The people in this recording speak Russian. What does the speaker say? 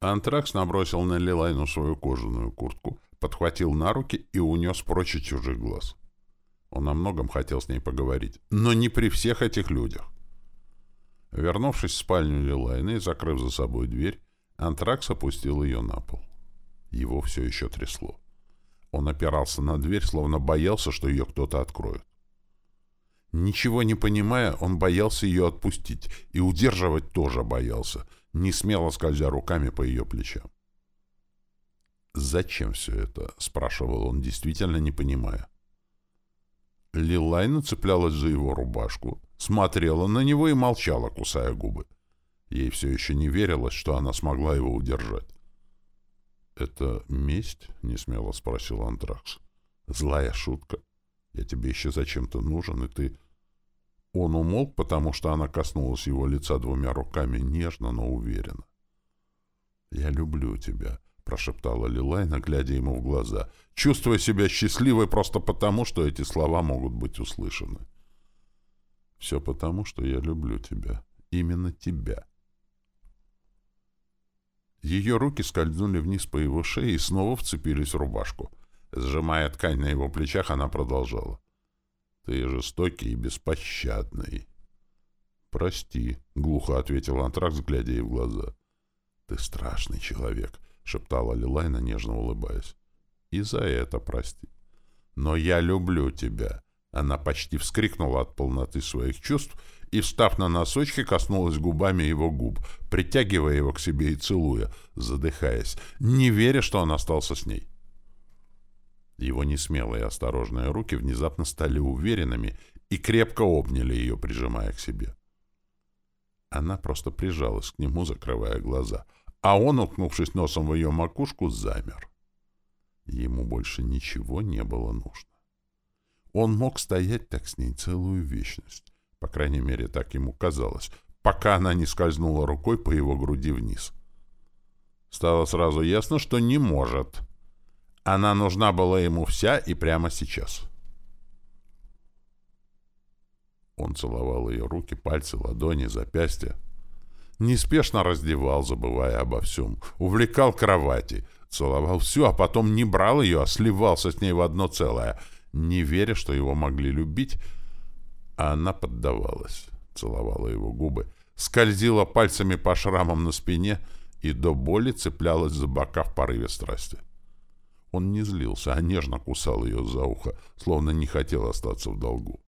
Антракс набросил на Лилайну свою кожаную куртку, подхватил на руки и унес прочь от чужих глаз. Он о многом хотел с ней поговорить, но не при всех этих людях. Вернувшись в спальню Лилайны и закрыв за собой дверь, Антракс опустил ее на пол. Его все еще трясло. Он опирался на дверь, словно боялся, что ее кто-то откроет. Ничего не понимая, он боялся ее отпустить, и удерживать тоже боялся, не смело скользя руками по ее плечам. «Зачем все это?» — спрашивал он, действительно не понимая. Лилайна цеплялась за его рубашку, смотрела на него и молчала, кусая губы. Ей все еще не верилось, что она смогла его удержать. «Это месть?» — несмело спросил Антракс. «Злая шутка. Я тебе еще зачем-то нужен, и ты...» Он умолк, потому что она коснулась его лица двумя руками нежно, но уверенно. «Я люблю тебя», — прошептала Лилайна, глядя ему в глаза, чувствуя себя счастливой просто потому, что эти слова могут быть услышаны. «Все потому, что я люблю тебя. Именно тебя». Ее руки скользнули вниз по его шее и снова вцепились в рубашку. Сжимая ткань на его плечах, она продолжала. «Ты жестокий и беспощадный». «Прости», — глухо ответил Антракс, глядя ей в глаза. «Ты страшный человек», — шептала Лилайна, нежно улыбаясь. «И за это прости». «Но я люблю тебя», — она почти вскрикнула от полноты своих чувств и, встав на носочки, коснулась губами его губ, притягивая его к себе и целуя, задыхаясь, не веря, что он остался с ней. Его несмелые и осторожные руки внезапно стали уверенными и крепко обняли ее, прижимая к себе. Она просто прижалась к нему, закрывая глаза, а он, уткнувшись носом в ее макушку, замер. Ему больше ничего не было нужно. Он мог стоять так с ней целую вечность, по крайней мере, так ему казалось, пока она не скользнула рукой по его груди вниз. Стало сразу ясно, что не может. Она нужна была ему вся и прямо сейчас. Он целовал ее руки, пальцы, ладони, запястья. Неспешно раздевал, забывая обо всем. Увлекал кровати. Целовал всю, а потом не брал ее, а сливался с ней в одно целое, не веря, что его могли любить, а она поддавалась, целовала его губы, скользила пальцами по шрамам на спине и до боли цеплялась за бока в порыве страсти. Он не злился, а нежно кусал ее за ухо, словно не хотел остаться в долгу.